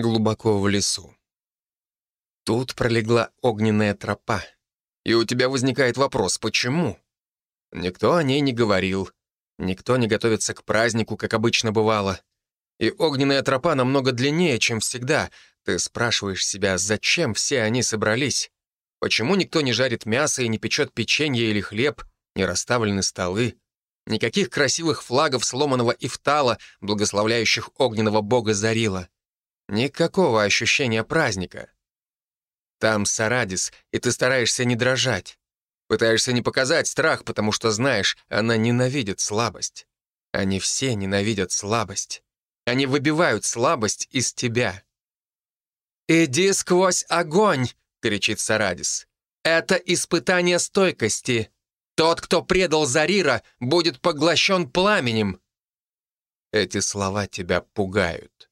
глубоко в лесу. Тут пролегла огненная тропа. И у тебя возникает вопрос, почему? Никто о ней не говорил. Никто не готовится к празднику, как обычно бывало. И огненная тропа намного длиннее, чем всегда. Ты спрашиваешь себя, зачем все они собрались? Почему никто не жарит мясо и не печет печенье или хлеб, не расставлены столы? Никаких красивых флагов сломанного ифтала, благословляющих огненного бога Зарила. Никакого ощущения праздника. Там Сарадис, и ты стараешься не дрожать. Пытаешься не показать страх, потому что знаешь, она ненавидит слабость. Они все ненавидят слабость. Они выбивают слабость из тебя. «Иди сквозь огонь!» — кричит Сарадис. «Это испытание стойкости. Тот, кто предал Зарира, будет поглощен пламенем». Эти слова тебя пугают.